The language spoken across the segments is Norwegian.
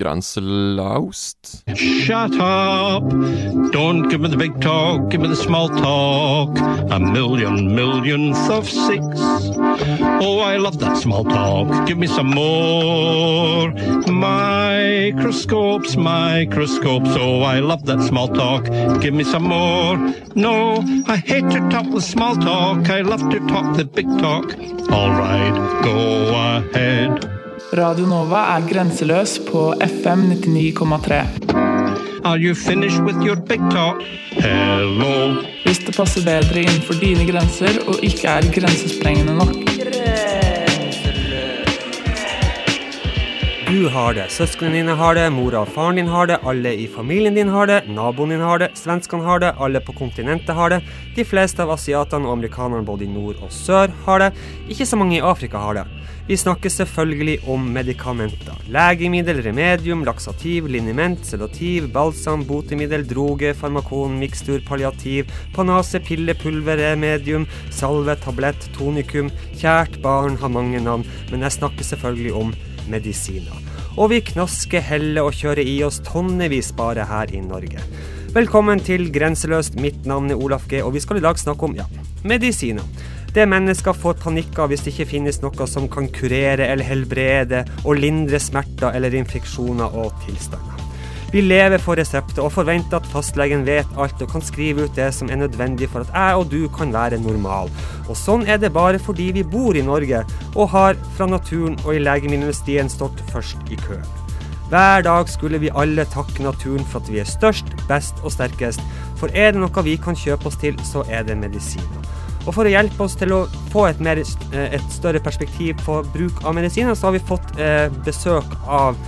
Grenselaust. Shut up. Don't give me the big talk, give me the small talk. A million millionth of six. Oh, I love that small talk. Give me some more. Microscopes, microscopes. Oh, I love that small talk. Give me some more. No, I hate to talk the small talk. I love to talk the big talk. All right, go ahead. Radio Nova er grenseløs på FM 99,3. Are you finished with your big talk? Hello. Hvis det passer bedre innenfor dine grenser og ikke er grensesprengende nok. Du har det, søsknene dine har det, mora og faren din har det, alle i familien din har det, naboen din har det, svenskene har det, alle på kontinentet har det, de fleste av asiatene og amerikanerne både i nord og sør har det, ikke så mange i Afrika har det. Vi snakker selvfølgelig om medikamenter. Legemiddel, remedium, laksativ, liniment, sedativ, balsam, botemiddel, droge, farmakon, mikstur, palliativ, panase, pille, pulver, remedium, salve, tablett, tonikum. Kjært barn har mange navn, men jeg snakker selvfølgelig om medisiner. Og vi knasker, heller og kjører i oss tonnevis bare her i Norge. Velkommen til Grenseløst. Mitt navn er Olaf G, og vi skal i dag snakke om ja, medisiner. Det mennesker får panikk av hvis det ikke finnes noe som kan kurere eller helbrede og lindre smerter eller infeksjoner og tilstander. Vi lever for resepter og forventer at fastlegen vet alt og kan skrive ut det som er nødvendig for at jeg og du kan være normal. Og sånn er det bare fordi vi bor i Norge og har fra naturen og i legemiddelindustrien stått først i kø. Hver dag skulle vi alle takke naturen for at vi er størst, best og sterkest, for er det noe vi kan kjøpe oss til, så er det medisiner. Og for å hjelpe oss til å få et, mer, et større perspektiv på bruk av medisiner, så har vi fått eh, besøk av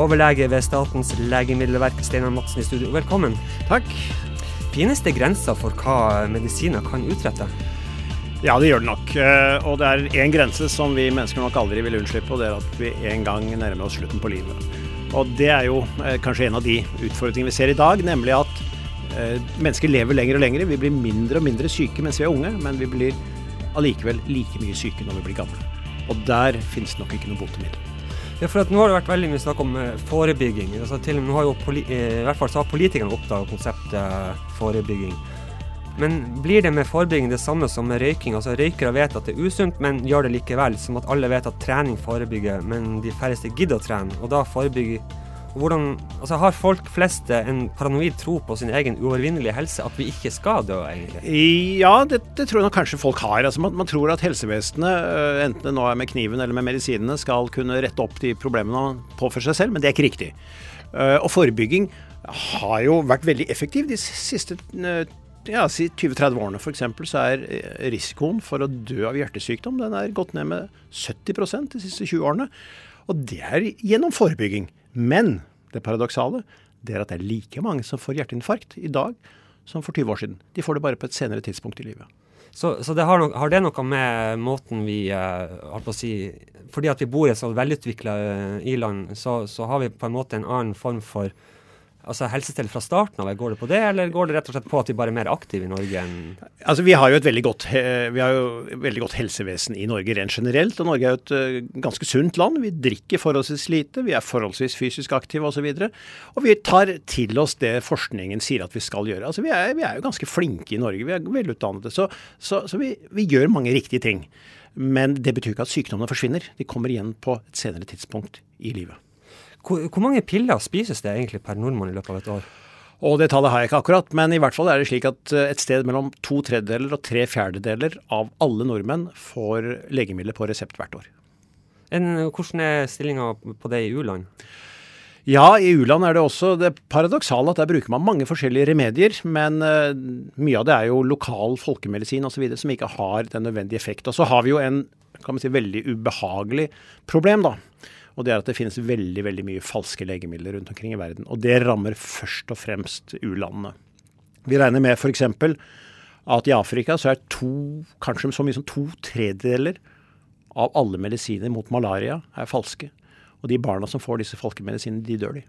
overlege ved Statens legemiddelverk, Steinar Madsen i studio. Velkommen. Takk. Finnes det grenser for hva medisiner kan utrette? Ja, det gjør det nok. Eh, Og det er én grense som vi mennesker nok aldri vil unnslippe, og det er at vi en gang nærmer oss slutten på livet. Og det er jo eh, kanskje en av de utfordringene vi ser i dag, nemlig at eh, mennesker lever lenger og lenger. Vi blir mindre og mindre syke mens vi er unge, men vi blir allikevel like mye syke når vi blir gamle. Og der finnes det nok ikke noe botemiddel. Ja, for Nå har det vært veldig mye snakk om eh, forebygging. Altså, til og med har jo poli eh, I hvert fall så har politikerne oppdaga konseptet eh, forebygging. Men blir det med forebygging det samme som med røyking? Altså Røykere vet at det er usunt, men gjør det likevel. Som at alle vet at trening forebygger, men de færreste gidder å trene. Og da forebygger hvordan, altså Har folk fleste en paranoid tro på sin egen uovervinnelige helse, at vi ikke skal dø, egentlig? Ja, det, det tror jeg nok kanskje folk har. Altså, man, man tror at helsevesenet, øh, enten det nå er med kniven eller med medisinene, skal kunne rette opp de problemene man påfører seg selv, men det er ikke riktig. Uh, og forebygging har jo vært veldig effektiv de siste uh, ja, si 20-30 årene f.eks. så er risikoen for å dø av hjertesykdom den er gått ned med 70% de siste 20 årene. Og det er gjennom forebygging. Men det paradoksale det er at det er like mange som får hjerteinfarkt i dag som for 20 år siden. De får det bare på et senere tidspunkt i livet. Så, så det har, no, har, det noe med måten vi uh, på å si, Fordi at vi bor i et så velutvikla uh, i-land, så, så, har vi på en måte en annen form for altså helsestell fra starten av? Går det på det, eller går det rett og slett på at vi bare er mer aktive i Norge enn Altså Vi har jo et veldig godt, veldig godt helsevesen i Norge rent generelt. Og Norge er jo et uh, ganske sunt land. Vi drikker forholdsvis lite, vi er forholdsvis fysisk aktive osv. Og, så og vi tar til oss det forskningen sier at vi skal gjøre. Altså Vi er, vi er jo ganske flinke i Norge, vi er velutdannede. Så, så, så vi, vi gjør mange riktige ting. Men det betyr ikke at sykdommene forsvinner. De kommer igjen på et senere tidspunkt i livet. Hvor, hvor, mange piller spises det egentlig per nordmann i løpet av et år? Og Det tallet har jeg ikke akkurat, men i hvert fall er det slik at et sted mellom to tredjedeler og tre fjerdedeler av alle nordmenn får legemidler på resept hvert år. En, hvordan er stillinga på det i u-land? Ja, i u-land er det også det paradoksale at der bruker man mange forskjellige remedier, men uh, mye av det er jo lokal folkemedisin osv. som ikke har den nødvendige effekt. Og så har vi jo en kan man si, veldig ubehagelig problem, da. Og det er at det finnes veldig veldig mye falske legemidler rundt omkring i verden. Og det rammer først og fremst u-landene. Vi regner med f.eks. at i Afrika så er to, kanskje så mye som to tredjedeler av alle medisiner mot malaria er falske. Og de barna som får disse folkemedisinene, de dør, de.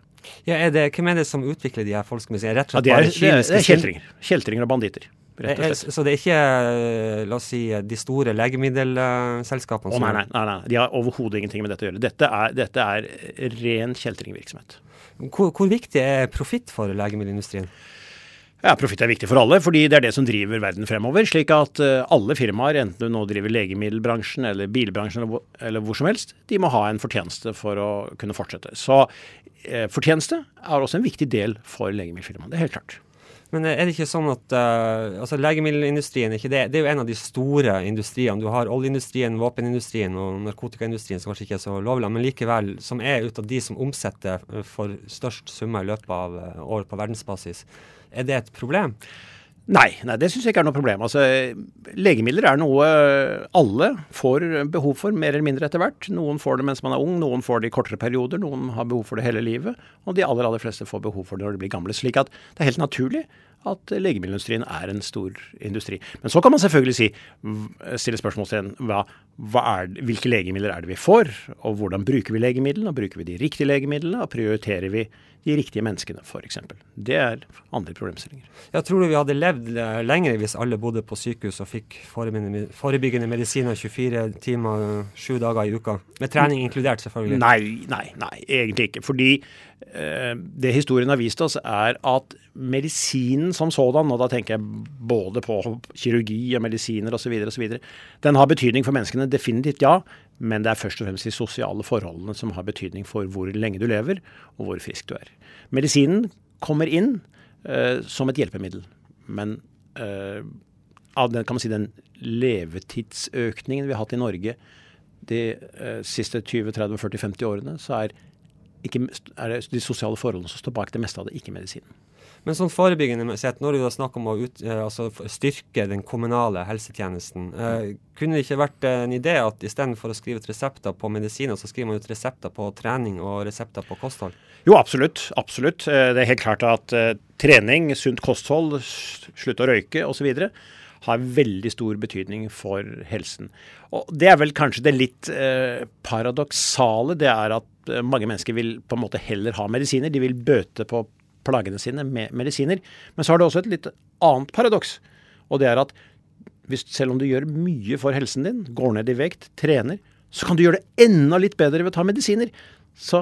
Ja, er det, hvem er det som utvikler de her? Rett og Ja, det er, bare det er, det er kjeltringer. Kjeltringer og banditter, Eh, slett. Så det er ikke, eh, la oss si, de store legemiddelselskapene Å oh, nei, nei, nei, nei. De har overhodet ingenting med dette å gjøre. Dette er, dette er ren kjeltringvirksomhet. Hvor, hvor viktig er profitt for legemiddelindustrien? Ja, Profitt er viktig for alle, fordi det er det som driver verden fremover. Slik at eh, alle firmaer, enten du nå driver legemiddelbransjen eller bilbransjen eller, hvor- eller hvor som helst, de må ha en fortjeneste for å kunne fortsette. Så eh, fortjeneste er også en viktig del for legemiddelfirmaene. Det er helt klart. Men er det ikke sånn at uh, altså legemiddelindustrien er ikke det, det er jo en av de store industriene. Du har oljeindustrien, våpenindustrien og narkotikaindustrien som kanskje ikke er så lovlig, men likevel som er ut av de som omsetter eh, for størst summer i løpet av året år på verdensbasis. Er det et problem? Nei, nei det syns jeg ikke er noe problem. Altså, legemidler er noe alle får behov for, mer eller mindre etter hvert. Noen får det mens man er ung, noen får det i kortere perioder, noen har behov for det hele livet. Og de aller, aller fleste får behov for det når de blir gamle. Slik at det er helt naturlig at legemiddelindustrien er en stor industri. Men så kan man selvfølgelig si, stille spørsmålstegn hva, hva er, hvilke legemidler er det vi får, og hvordan bruker vi legemidlene? Og bruker vi de riktige legemidlene, og prioriterer vi de riktige menneskene, f.eks. Det er andre problemstillinger. Jeg tror vi hadde levd eh, lenger hvis alle bodde på sykehus og fikk forebyggende, medisiner 24 timer, sju dager i uka? Med trening inkludert, selvfølgelig. Nei, nei, nei, egentlig ikke. Fordi eh, det historien har vist oss, er at medisinen som sådan, og da tenker jeg både på kirurgi og medisiner osv., osv., den har betydning for menneskene, definitivt ja. Men det er først og fremst de sosiale forholdene som har betydning for hvor lenge du lever, og hvor frisk du er. Medisinen kommer inn eh, som et hjelpemiddel. Men eh, av den, si, den levetidsøkningen vi har hatt i Norge de eh, siste 20-30-40-50 årene, så er, ikke, er det de sosiale forholdene som står bak det meste av det, ikke medisinen. Men sånn forebyggende sett, når du er snakk om å ut, eh, altså styrke den kommunale helsetjenesten, eh, kunne det ikke vært en idé at istedenfor å skrive ut resepter på medisiner, så skriver man ut resepter på trening og resepter på kosthold? Jo, absolutt. absolutt. Eh, Det er helt klart at eh, trening, sunt kosthold, slutt å røyke osv. har veldig stor betydning for helsen. Og Det er vel kanskje det litt eh, paradoksale. Det er at mange mennesker vil på en måte heller ha medisiner. De vil bøte på plagene sine med medisiner. Men så har det også et litt annet paradoks. Og det er at hvis, selv om du gjør mye for helsen din, går ned i vekt, trener, så kan du gjøre det enda litt bedre ved å ta medisiner. Så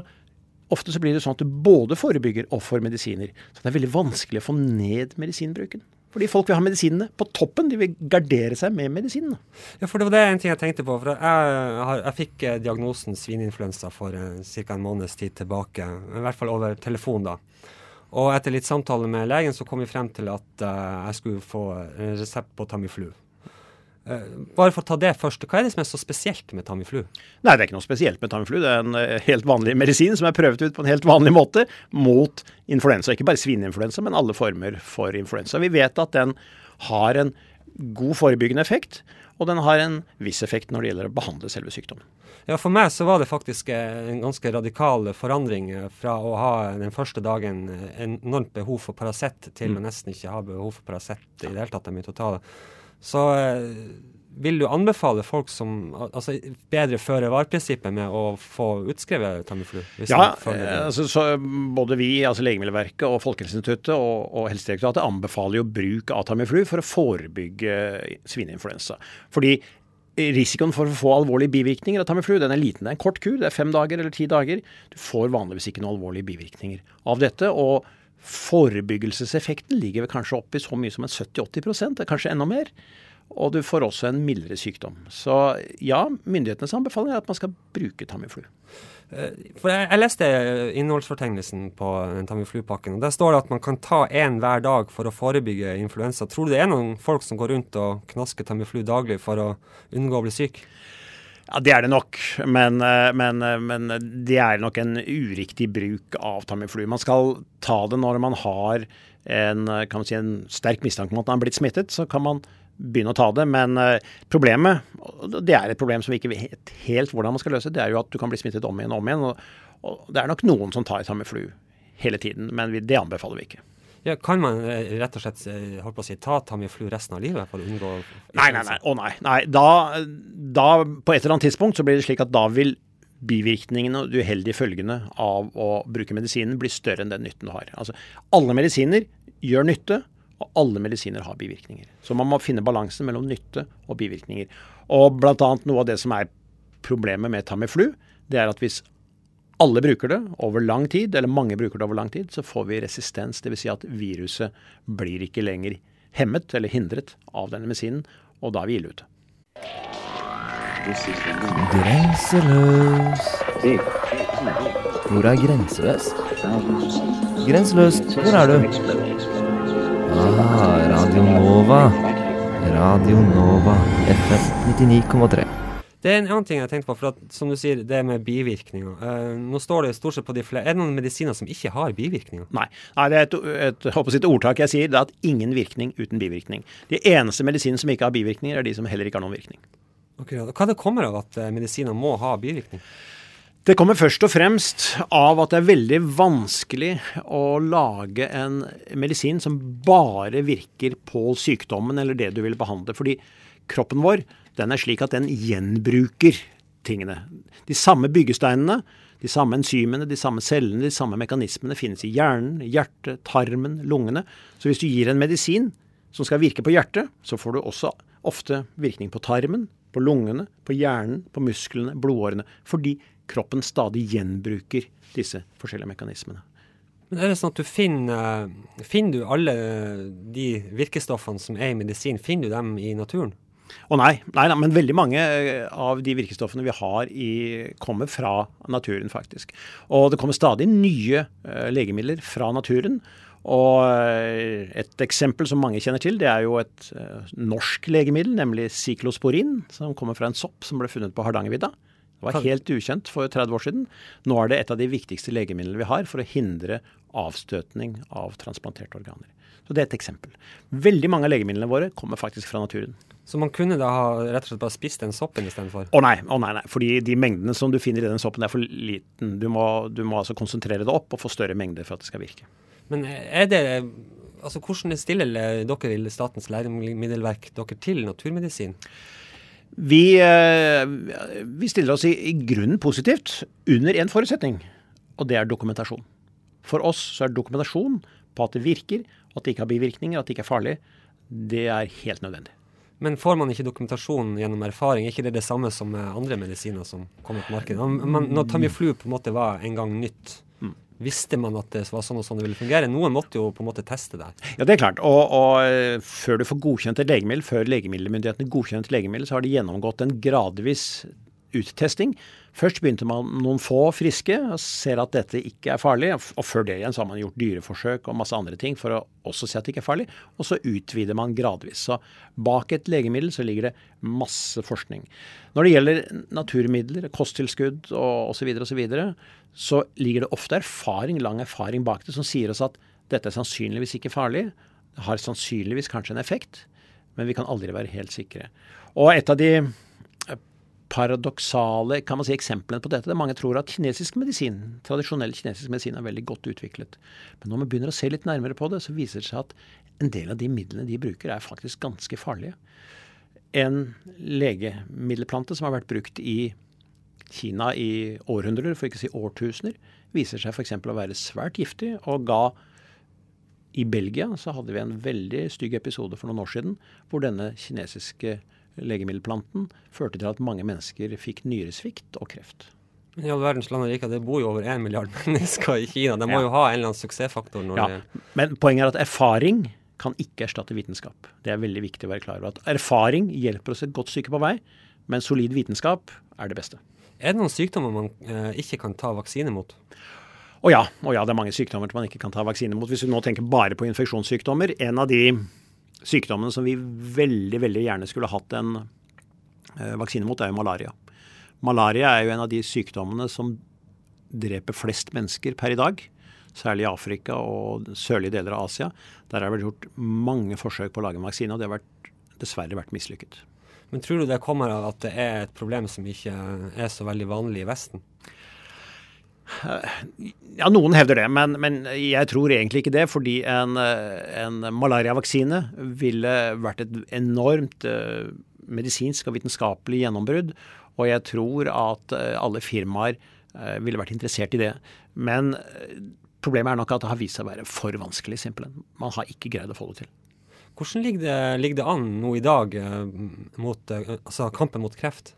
ofte så blir det sånn at du både forebygger og får medisiner. Så det er veldig vanskelig å få ned medisinbruken. Fordi folk vil ha medisinene på toppen. De vil gardere seg med medisinene. Ja, for det var det en ting jeg tenkte på. For jeg, har, jeg fikk eh, diagnosen svineinfluensa for eh, ca. en måneds tid tilbake. I hvert fall over telefon, da. Og etter litt samtale med legen så kom vi frem til at uh, jeg skulle få en resept på Tamiflu. Uh, bare for å ta det først, hva er det som er så spesielt med Tamiflu? Nei, det er ikke noe spesielt med Tamiflu. Det er en uh, helt vanlig medisin som er prøvd ut på en helt vanlig måte mot influensa. Ikke bare svineinfluensa, men alle former for influensa. Vi vet at den har en god forebyggende effekt, og den har en viss effekt når det gjelder å behandle selve sykdommen. Ja, For meg så var det faktisk eh, en ganske radikal forandring eh, fra å ha den første dagen eh, enormt behov for Paracet til å nesten ikke ha behov for Paracet i det hele tatt. Begynte å ta. Så vil du anbefale folk som Altså bedre føre-var-prinsippet med å få utskrevet Tamiflu? Ja, eh, altså, så både vi, altså Legemiddelverket og Folkehelseinstituttet og, og Helsedirektoratet anbefaler jo bruk av Tamiflu for å forebygge svineinfluensa. Fordi risikoen for å få alvorlige bivirkninger av Tamiflu den er liten. Det er en kort kur, det er fem dager eller ti dager. Du får vanligvis ikke noen alvorlige bivirkninger av dette. og Forebyggelseseffekten ligger vel kanskje opp i så mye som en 70-80 det er kanskje enda mer. Og du får også en mildere sykdom. Så ja, myndighetenes anbefaling er at man skal bruke Tamiflu. For jeg, jeg leste innholdsfortegnelsen på den Tamiflu-pakken, og der står det at man kan ta én hver dag for å forebygge influensa. Tror du det er noen folk som går rundt og knasker Tamiflu daglig for å unngå å bli syk? Ja, Det er det nok, men, eh, men, eh, men det er nok en uriktig bruk av Tamiflu. Man skal ta det når man har en, eh, kan man si, en sterk mistanke om at man har blitt smittet. Så kan man begynne å ta det. Men eh, problemet, det er et problem som vi ikke vet helt hvordan man skal løse, det er jo at du kan bli smittet om igjen og om igjen. Og, og det er nok noen som tar Tamiflu hele tiden, men vi, det anbefaler vi ikke. Ja, kan man eh, rett og slett eh, holdt på å si, ta Tamiflu resten av livet for å unngå Nei, nei, nei. Å nei. nei. Da, da, på et eller annet tidspunkt så blir det slik at da vil bivirkningene og de uheldige følgene av å bruke medisinen bli større enn den nytten du har. Altså, alle medisiner gjør nytte, og alle medisiner har bivirkninger. Så man må finne balansen mellom nytte og bivirkninger. Og annet noe av det som er problemet med Tamiflu, det er at hvis alle bruker det over lang tid, eller mange bruker det over lang tid, så får vi resistens. Dvs. Si at viruset blir ikke lenger hemmet eller hindret av denne medisinen, og da er vi ille ute. Grenseløs. Hvor er grenseløs? Grenseløs, hvor er du? Ah, Radio Nova. Radio Nova FM 99,3. Det er en annen ting jeg tenkte på, for at, som du sier, det med bivirkninger. Uh, nå står det stort sett på de flere Er det noen medisiner som ikke har bivirkninger? Nei. Nei det er et, et, håper sitt et ordtak jeg sier. Det er at ingen virkning uten bivirkning. De eneste medisinene som ikke har bivirkninger, er de som heller ikke har noen virkning. Ok, og Hva det kommer av at eh, medisiner må ha bivirkning? Det kommer først og fremst av at det er veldig vanskelig å lage en medisin som bare virker på sykdommen eller det du vil behandle. Fordi kroppen vår den er slik at den gjenbruker tingene. De samme byggesteinene, de samme enzymene, de samme cellene, de samme mekanismene finnes i hjernen, hjertet, tarmen, lungene. Så hvis du gir en medisin som skal virke på hjertet, så får du også ofte virkning på tarmen, på lungene, på hjernen, på musklene, blodårene. Fordi kroppen stadig gjenbruker disse forskjellige mekanismene. Men er det sånn at du finner, finner du alle de virkestoffene som er i medisin, finner du dem i naturen? Å nei, nei, nei, men veldig mange eh, av de virkestoffene vi har i, kommer fra naturen, faktisk. Og det kommer stadig nye uh, legemidler fra naturen. Og uh, et eksempel som mange kjenner til, det er jo et uh, norsk legemiddel, nemlig siklosporin, som kommer fra en sopp som ble funnet på Hardangervidda. Det var helt ukjent for 30 år siden. Nå er det et av de viktigste legemidlene vi har for å hindre avstøtning av transplanterte organer. Så det er et eksempel. Veldig mange av legemidlene våre kommer faktisk fra naturen. Så man kunne da ha rett og slett bare spist den soppen istedenfor? Å nei, å nei, nei. Fordi de mengdene som du finner i den soppen er for liten. Du må, du må altså konsentrere det opp og få større mengder for at det skal virke. Men er det Altså, hvordan stiller dere i Statens læremiddelverk dere til naturmedisin? Vi, eh, vi stiller oss i, i grunnen positivt under én forutsetning, og det er dokumentasjon. For oss så er dokumentasjon på at det virker, at det ikke har bivirkninger, at det ikke er farlig, det er helt nødvendig. Men får man ikke dokumentasjon gjennom erfaring? Er ikke det det samme som med andre medisiner som kommer på markedet? Man, når Tamiflu på en måte var en gang nytt. Visste man at det var sånn og sånn det ville fungere? Noen måtte jo på en måte teste det. Ja, det er klart. Og, og eh, før du får godkjent et legemiddel, før legemiddelmyndighetene godkjenner et legemiddel, så har de gjennomgått en gradvis uttesting. Først begynte man noen få friske og ser at dette ikke er farlig. Og før det igjen så har man gjort dyreforsøk og masse andre ting for å også se at det ikke er farlig. Og så utvider man gradvis. Så bak et legemiddel så ligger det masse forskning. Når det gjelder naturmidler, kosttilskudd og osv., så, videre, så ligger det ofte erfaring, lang erfaring bak det, som sier oss at dette er sannsynligvis ikke farlig. Det har sannsynligvis kanskje en effekt, men vi kan aldri være helt sikre. Og et av de paradoksale kan man si, eksemplene på dette. Mange tror at kinesisk medisin, tradisjonell kinesisk medisin er veldig godt utviklet. Men når man begynner å se litt nærmere på det, så viser det seg at en del av de midlene de bruker, er faktisk ganske farlige. En legemiddelplante som har vært brukt i Kina i århundrer, for ikke å si årtusener, viser seg f.eks. å være svært giftig og ga i Belgia så hadde vi en veldig stygg episode for noen år siden hvor denne kinesiske legemiddelplanten førte til at mange mennesker fikk nyresvikt og kreft. Men i all verdens land og rike, det bor jo over én milliard mennesker i Kina. De må Ja. jo ha en eller annen suksessfaktor. Ja, det... men poenget er at erfaring kan ikke erstatte vitenskap. Det er veldig viktig å være klar over. At erfaring hjelper oss et godt stykke på vei, men solid vitenskap er det beste. Er det noen sykdommer man eh, ikke kan ta vaksine mot? Å ja, ja, det er mange sykdommer man ikke kan ta vaksine mot. Hvis du nå tenker bare på infeksjonssykdommer, en av de sykdommene som vi veldig, veldig gjerne skulle hatt en eh, vaksine mot, er jo malaria. Malaria er jo en av de sykdommene som dreper flest mennesker per i dag. Særlig i Afrika og sørlige deler av Asia. Der har det gjort mange forsøk på å lage en vaksine, og det har vært, dessverre vært mislykket. Men tror du det kommer av at det er et problem som ikke er så veldig vanlig i Vesten? Ja, noen hevder det, men, men jeg tror egentlig ikke det. Fordi en, en malariavaksine ville vært et enormt eh, medisinsk og vitenskapelig gjennombrudd. Og jeg tror at eh, alle firmaer eh, ville vært interessert i det. Men problemet er nok at det har vist seg å være for vanskelig, simpelthen. Man har ikke greid å få det til. Hvordan ligger det, ligger det an nå i dag mot, altså kampen mot kreft?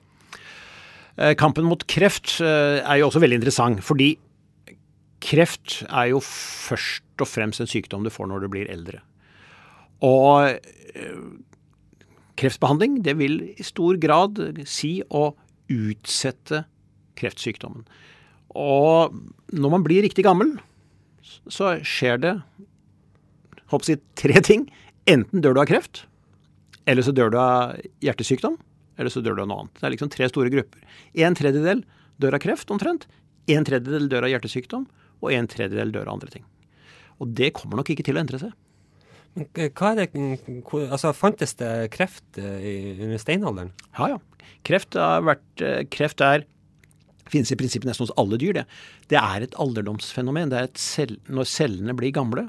Eh, Kampen mot kreft eh, er jo også veldig interessant, fordi kreft er jo først og fremst en sykdom du får når du blir eldre. Og eh, kreftbehandling det vil i stor grad si å utsette kreftsykdommen. Og når man blir riktig gammel, så skjer det håper jeg, tre ting. Enten dør du av kreft, eller så dør du av hjertesykdom, eller så dør du av noe annet. Det er liksom tre store grupper. En tredjedel dør av kreft omtrent, en tredjedel dør av hjertesykdom, og en tredjedel dør av andre ting. Og det kommer nok ikke til å endre seg. Men Hva er det, altså Fantes det kreft eh, under steinalderen? Ja, ja. Kreft, har vært, eh, kreft er finnes i prinsippet nesten hos alle dyr. Det, det er et alderdomsfenomen. Det er et cell, når cellene blir gamle,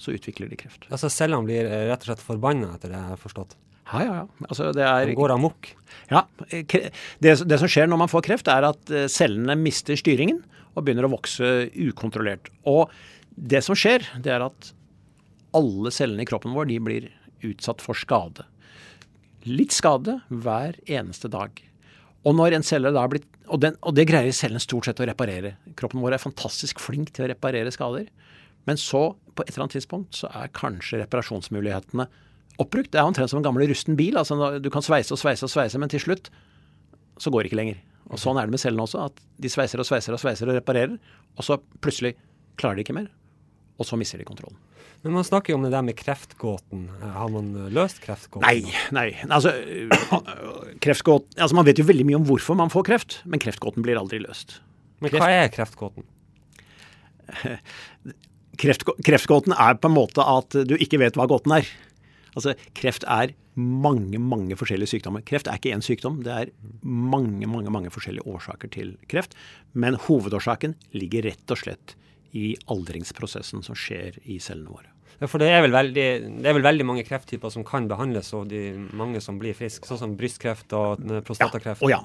så utvikler de kreft. Altså Cellene blir eh, rett og slett forbanna, etter det jeg har forstått. Ja, ja, ja. Altså, det er, går amok. Ja, det, det som skjer når man får kreft, er at eh, cellene mister styringen og begynner å vokse ukontrollert. Og det som skjer, det er at alle cellene i kroppen vår de blir utsatt for skade. Litt skade hver eneste dag. Og når en celle da er blitt og, den, og det greier cellen stort sett å reparere. Kroppen vår er fantastisk flink til å reparere skader. Men så, på et eller annet tidspunkt, så er kanskje reparasjonsmulighetene oppbrukt. Det er omtrent som en gammel rusten bil. altså Du kan sveise og sveise og sveise, men til slutt så går det ikke lenger. Og Sånn er det med cellene også. at De sveiser og sveiser og sveiser og reparerer, og så plutselig klarer de ikke mer. Og så mister de kontrollen. Men man snakker jo om det der med kreftgåten. Har man løst kreftgåten? Nei, nei. Altså, kreftgåten, altså Man vet jo veldig mye om hvorfor man får kreft, men kreftgåten blir aldri løst. Men hva er kreftgåten? Kreftgå- kreftgåten er på en måte at du ikke vet hva gåten er. Altså, Kreft er mange mange forskjellige sykdommer. Kreft er ikke én sykdom, det er mange mange, mange forskjellige årsaker til kreft. Men hovedårsaken ligger rett og slett i aldringsprosessen som skjer i cellene våre. Ja, For det er, vel veldig, det er vel veldig mange krefttyper som kan behandles, og de mange som blir friske, sånn som brystkreft og prostatakreft? Ja, Og ja,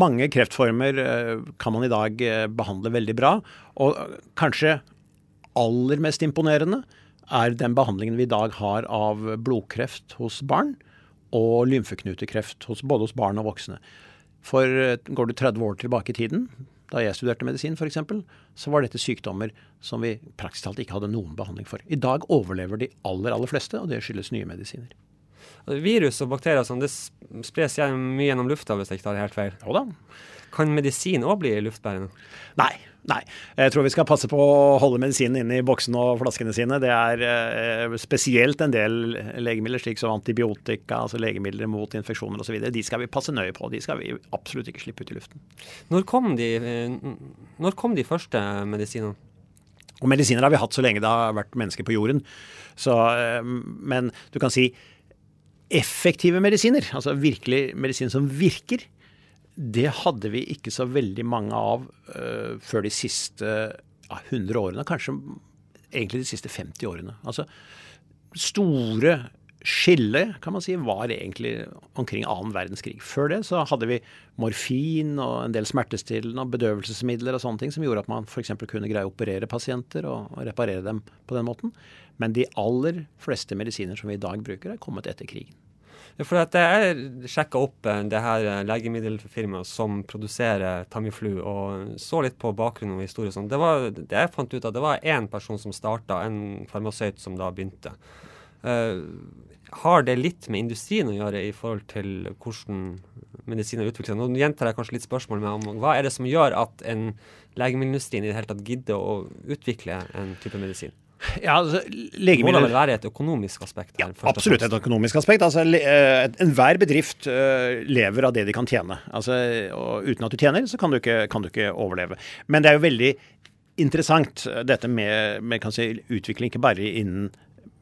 mange kreftformer eh, kan man i dag eh, behandle veldig bra. Og eh, kanskje aller mest imponerende er den behandlingen vi i dag har av blodkreft hos barn og lymfeknutekreft hos, både hos barn og voksne. For eh, går du 30 år tilbake i tiden, da jeg studerte medisin f.eks., så var dette sykdommer som vi praktisk talt ikke hadde noen behandling for. I dag overlever de aller, aller fleste, og det skyldes nye medisiner. Virus og bakterier sånn, det spres mye gjennom lufta, hvis jeg ikke tar det helt feil. Jo da. Kan medisin òg bli luftbærende? Nei. Nei. Jeg tror vi skal passe på å holde medisinen inne i boksene og flaskene sine. Det er eh, spesielt en del legemidler, slik som antibiotika, altså legemidler mot infeksjoner osv. De skal vi passe nøye på. De skal vi absolutt ikke slippe ut i luften. Når kom de, når kom de første medisinene? Og medisiner har vi hatt så lenge det har vært mennesker på jorden. Så, eh, men du kan si effektive medisiner, altså virkelig medisin som virker, det hadde vi ikke så veldig mange av uh, før de siste ja, 100 årene. Kanskje egentlig de siste 50 årene. Altså store skillet, kan man si, var egentlig omkring annen verdenskrig. Før det så hadde vi morfin og en del smertestillende og bedøvelsesmidler og sånne ting som gjorde at man f.eks. kunne greie å operere pasienter og, reparere dem på den måten. Men de aller fleste medisiner som vi i dag bruker, er kommet etter krigen. For at jeg sjekka opp eh, det her eh, legemiddelfirmaet som produserer Tamiflu, og så litt på bakgrunnen og historie. sånn. Det, var, det jeg fant ut at det var én person som starta, en farmasøyt som da begynte. Uh, har det litt med industrien å gjøre i forhold til hvordan medisiner utvikler seg? Nå gjentar jeg kanskje litt spørsmålet med om hva er det som gjør at en legemiddelindustrien i det hele tatt gidder å utvikle en type medisin? Ja, altså, Det må det være et økonomisk aspekt her? ja, Absolutt et økonomisk aspekt. Altså, eh, Enhver bedrift eh, lever av det de kan tjene. Altså, og uten at du tjener, så kan du, ikke, kan du ikke overleve. Men det er jo veldig interessant eh, dette med, med kan si, utvikling, ikke bare innen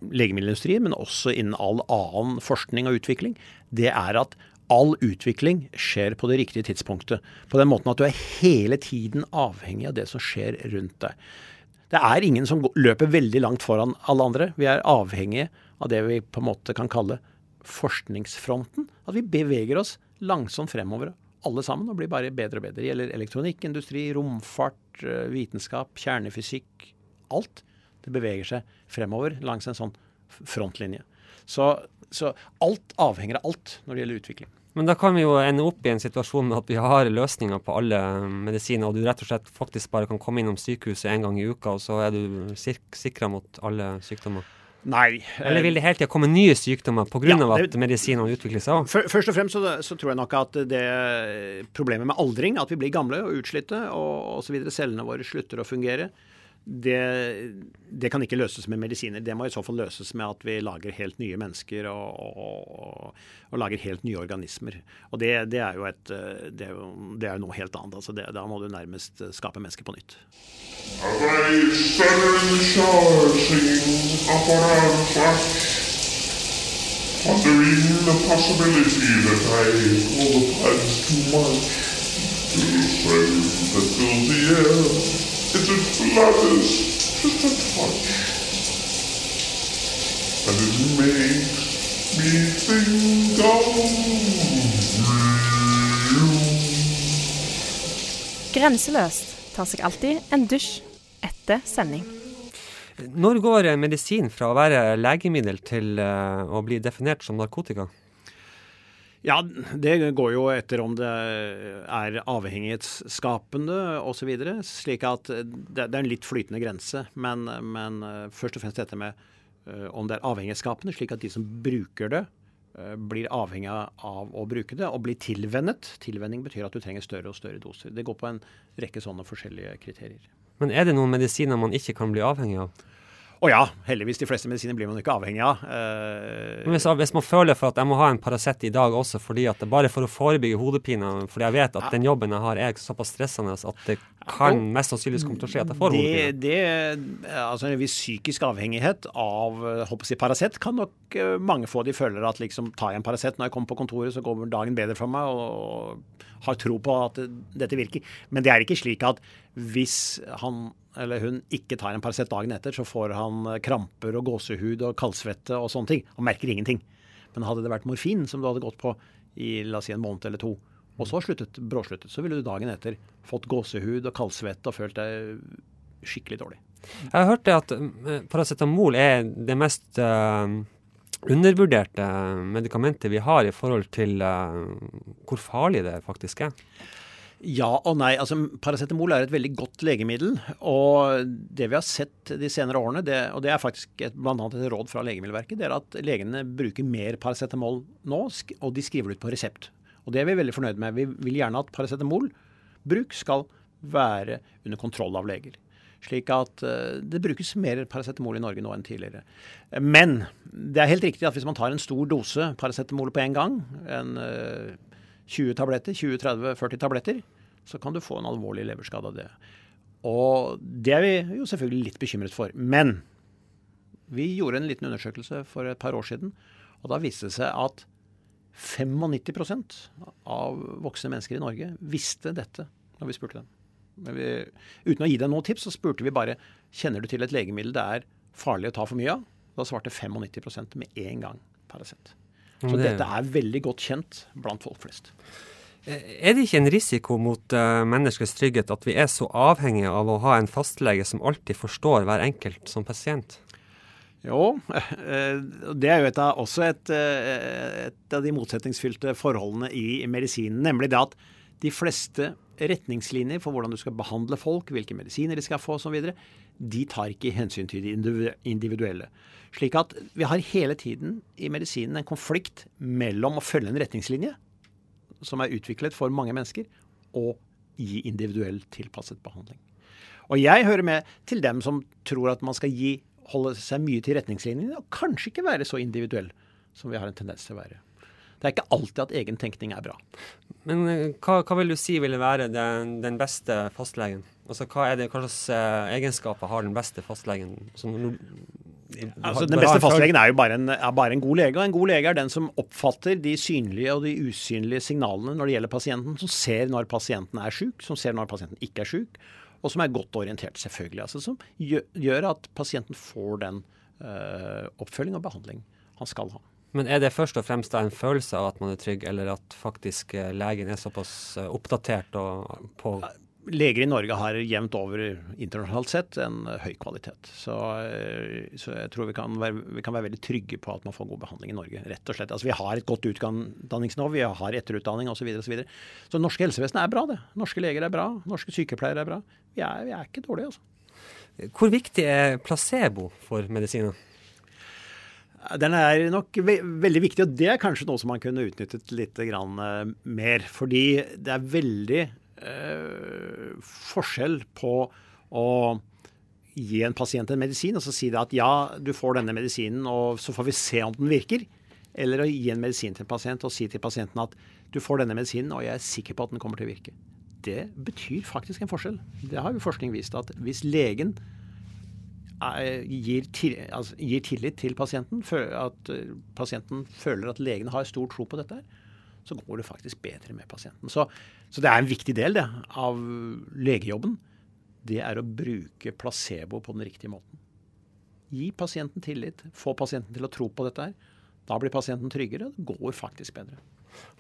legemiddelindustrien, men også innen all annen forskning og utvikling. Det er at all utvikling skjer på det riktige tidspunktet. På den måten at du er hele tiden avhengig av det som skjer rundt deg. Det er ingen som løper veldig langt foran alle andre. Vi er avhengige av det vi på en måte kan kalle forskningsfronten. At vi beveger oss langsomt fremover alle sammen og blir bare bedre og bedre. Det gjelder elektronikk, industri, romfart, eh, vitenskap, kjernefysikk. Alt. Det beveger seg fremover langs en sånn frontlinje. Så, så alt avhenger av alt når det gjelder utvikling. Men da kan vi jo ende opp i en situasjon med at vi har løsninger på alle medisiner, og du rett og slett faktisk bare kan komme innom sykehuset en gang i uka, og så er du sik sikra mot alle sykdommer. Nei. Eller vil det hele tida komme nye sykdommer pga. Ja, at medisinene utvikler seg òg? Først og fremst så, så tror jeg nok at det problemet med aldring, at vi blir gamle og utslitte og osv., cellene våre slutter å fungere, det, det kan ikke løses med medisiner. Det må i så fall løses med at vi lager helt nye mennesker og, og, og, lager helt nye organismer. Og det, det er jo et det er jo, det er noe helt annet. Altså da må du nærmest skape mennesker på nytt. In the possibility that I call the plans too much. To the that the air, it's a flutters, just a touch. And it makes me think of you. Grenseløst tar seg alltid en dusj etter sending. Når går medisin fra å være legemiddel til eh, å bli definert som narkotika? Ja, det går jo etter om det er avhengighetsskapende osv. Slik at det, er en litt flytende grense. Men, men eh, først og fremst dette med eh, om det er avhengighetsskapende, slik at de som bruker det, eh, blir avhengig av å bruke det og blir tilvennet. Tilvenning betyr at du trenger større og større doser. Det går på en rekke sånne forskjellige kriterier. Men er det noen medisiner man ikke kan bli avhengig av? Og ja, heldigvis de fleste medisiner blir man ikke avhengig av. Uh, hvis, hvis man føler for at jeg må ha en Paracet i dag også fordi at det bare for å forebygge hodepine, fordi jeg vet at den jobben jeg har er såpass stressende at det kan mest sannsynligvis komme til å skje at jeg får det, hodepine. det, altså En viss psykisk avhengighet av eh, håper jeg, Paracet kan nok eh, mange få. De føler at liksom, tar jeg en Paracet når jeg kommer på kontoret, så går dagen bedre for meg, og har tro på at dette virker. Men det er ikke slik at hvis han eller hun ikke tar en Paracet dagen etter, så får han eh, kramper og gåsehud og kaldsvette og sånne ting. Han merker ingenting. Men hadde det vært morfin som du hadde gått på i la oss si en måned eller to, og så sluttet, bråsluttet, så ville du dagen etter fått gåsehud og kaldsvette og følt deg skikkelig dårlig. Jeg har hørt det at eh, paracetamol er det mest uh, undervurderte medikamentet vi har i forhold til uh, hvor farlig det faktisk er. Ja og nei. altså Paracetamol er et veldig godt legemiddel. Og det vi har sett de senere årene, det, og det er faktisk et, annet et råd fra Legemiddelverket, det er at legene bruker mer paracetamol nå, og de skriver det ut på resept. Og det er vi veldig fornøyd med. Vi vil gjerne at paracetamolbruk skal være under kontroll av leger. Slik at eh, det brukes mer paracetamol i Norge nå enn tidligere. Men det er helt riktig at hvis man tar en stor dose paracetamol på en gang, en eh, 20 tabletter, 20-30-40 tabletter, så kan du få en alvorlig leverskade av det. Og det er vi jo selvfølgelig litt bekymret for. Men vi gjorde en liten undersøkelse for et par år siden, og da viste det seg at 95% av voksne mennesker i Norge visste dette når vi spurte dem. Vi, uten å gi dem noen tips, så spurte vi bare kjenner du til et legemiddel det er farlig å ta for mye av. Da svarte 95% med en gang Paracet. Så Men det- dette er veldig godt kjent blant folk flest. Eh, Er det ikke en risiko mot uh, menneskers trygghet at vi er så avhengige av å ha en fastlege som alltid forstår hver enkelt som pasient? Jo, eh, det er jo et av, også et, eh, et av de motsetningsfylte forholdene i medisinen. Nemlig det at de fleste retningslinjer for hvordan du skal behandle folk, hvilke medisiner de skal få osv., de tar ikke hensyn til de individuelle. Slik at vi har hele tiden i medisinen en konflikt mellom å følge en retningslinje, som er utviklet for mange mennesker, og gi individuell tilpasset behandling. Og jeg hører med til dem som tror at man skal gi holde seg mye til retningslinjene, og kanskje ikke være så individuell som vi har en tendens til å være. Det er ikke alltid at egen tenkning er bra. Men eh, hva, hva vil du si ville være den, den beste fastlegen? Altså, hva, er det, hva slags eh, egenskaper har den beste fastlegen? Som du- du Altså, den beste fastlegen er jo bare en, er bare en god lege, og en god lege er den som oppfatter de synlige og de usynlige signalene når det gjelder pasienten, som ser når pasienten er syk, som ser når pasienten ikke er syk, og som er godt orientert, selvfølgelig. Altså, som gjør, at pasienten får den eh, oppfølging og behandling han skal ha. Men er det først og fremst da en følelse av at man er trygg, eller at faktisk eh, legen er såpass eh, oppdatert og på Leger i Norge har jevnt over internasjonalt sett en eh, høy kvalitet. Så, så jeg tror vi kan, være, vi kan være veldig trygge på at man får god behandling i Norge. rett og slett. Altså, vi har et godt utdanningsnivå, vi har etterutdanning osv. Så, videre, og så, videre. så norske helsevesen er bra, det. Norske leger er bra, norske sykepleiere er bra. Vi er, vi er ikke dårlige, altså. Hvor viktig er placebo for medisiner? Den er nok ve veldig viktig, og det er kanskje noe som man kunne utnyttet litt grann, uh, mer. Fordi det er veldig uh, forskjell på å gi en pasient en medisin og så si det at ja, du får denne medisinen, og så får vi se om den virker. Eller å gi en medisin til en pasient og si til pasienten at du får denne medisinen, og jeg er sikker på at den kommer til å virke. Det betyr faktisk en forskjell. Det har jo forskning vist at hvis legen gir, altså, gir tillit til pasienten, at eh, pasienten føler at legen har stor tro på dette, så går det faktisk bedre med pasienten. Så, så det er en viktig del det, av legejobben. Det er å bruke placebo på den riktige måten. Gi pasienten tillit, få pasienten til å tro på dette. her. Da blir pasienten tryggere, det går faktisk bedre.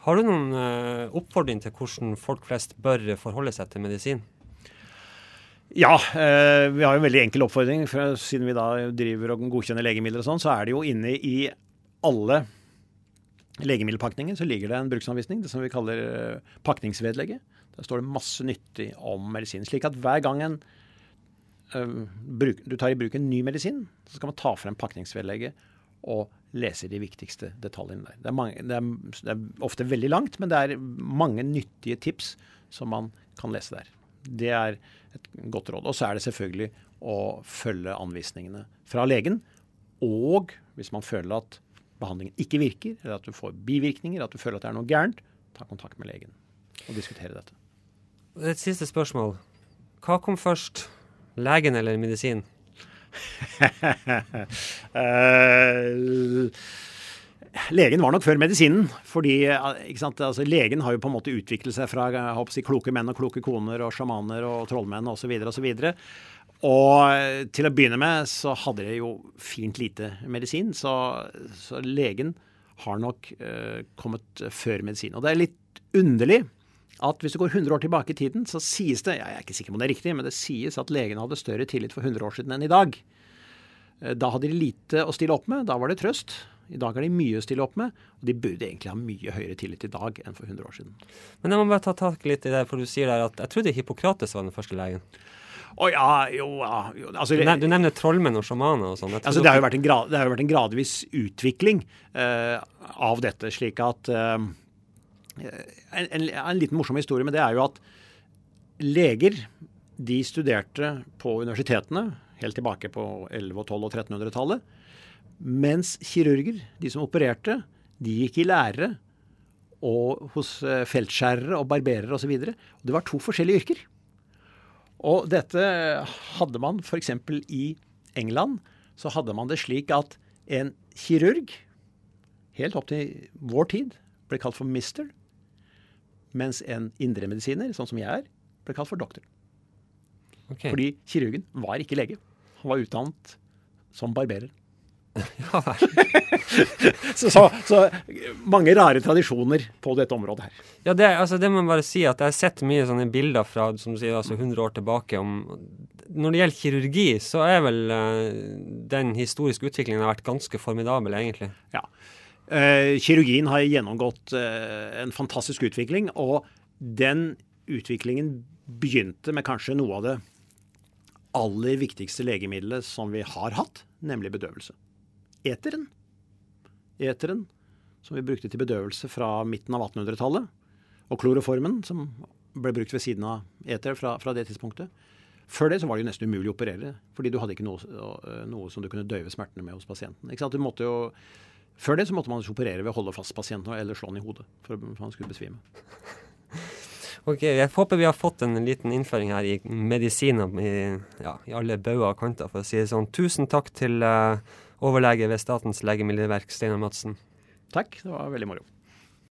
Har du noen eh, oppfordring til hvordan folk flest bør forholde seg til medisin? Ja, eh, vi har jo en veldig enkel oppfordring. For siden vi da driver og godkjenner legemidler og sånn, så er det jo inne i alle legemiddelpakninger så ligger det en bruksanvisning, det som vi kaller eh, pakningsvedlegget. Der står det masse nyttig om medisin. Slik at hver gang en, eh, du tar i bruk en ny medisin, så skal man ta frem pakningsvedlegget og lese de viktigste detaljene der. Det er, mange, det, er, det er ofte veldig langt, men det er mange nyttige tips som man kan lese der. Det er et godt råd. Og så er det selvfølgelig å følge anvisningene fra legen. Og hvis man føler at behandlingen ikke virker, eller at du får bivirkninger, at du føler at det er noe gærent, ta kontakt med legen og diskutere dette. Et siste spørsmål. Hva kom først? Legen eller medisin? Eh, legen var nok før medisinen. fordi altså, Legen har jo på en måte utviklet seg fra si, kloke menn og kloke koner og sjamaner og trollmenn osv. Og, videre, og eh, til å begynne med så hadde de jo fint lite medisin. Så, så legen har nok uh, kommet før medisin. Og det er litt underlig at hvis du går 100 år tilbake i tiden, så sies det Jeg er ikke sikker om det er riktig, men det sies at legene hadde større tillit for 100 år siden enn i dag. Eh, Da hadde de lite å stille opp med. Da var det trøst. I dag har de mye å stille opp med, og de burde egentlig ha mye høyere tillit i dag enn for 100 år siden. Men jeg må bare ta tak litt i det, for du sier der at jeg trodde Hippokrates var den første legen. Å ja, jo, ja jo, altså, Du, nevner, du nevner trollmenn og sjamaner og sånn. Altså, det, har grad, det har jo vært en gradvis utvikling uh, av dette, slik at uh, en, en, en liten morsom historie med det er jo at leger de studerte på universitetene helt tilbake på 1100-, og 1200- og 1300-tallet. Mens kirurger, de som opererte, de gikk i lære og hos eh, feltskjærere og barberere osv. Det var to forskjellige yrker. Og dette hadde man f.eks. i England. Så hadde man det slik at en kirurg, helt opp til vår tid, ble kalt for mister. Mens en indremedisiner, sånn som jeg er, ble kalt for doktor. Okay. Fordi kirurgen var ikke lege. Han var utdannet som barberer. Ja, Så, så, så mange rare tradisjoner på dette området her. Ja, det, altså, det må jeg bare si at jeg har sett mye sånne bilder fra som du sier, altså 100 år tilbake om Når det gjelder kirurgi, så er vel uh, den historiske utviklingen har vært ganske formidabel, egentlig. Ja. Uh, kirurgien har gjennomgått uh, en fantastisk utvikling, og den utviklingen begynte med kanskje noe av det aller viktigste legemiddelet som vi har hatt, nemlig bedøvelse. Eteren. Eteren, som vi brukte til bedøvelse fra midten av 1800-tallet, og kloroformen, som ble brukt ved siden av eter fra, fra det tidspunktet. Før det så var det jo nesten umulig å operere, fordi du hadde ikke noe, noe som du kunne døyve smertene med hos pasienten. Ikke sant? Du måtte jo, før det så måtte man operere ved å holde fast pasienten eller slå den i hodet for at han skulle besvime. Ok, Jeg håper vi har fått en liten innføring her i medisiner i, ja, i alle bauger og kanter, for å si det sånn. Tusen takk til eh, overlege ved Statens legemiddelverk, Steinar Madsen. Takk, det var veldig moro.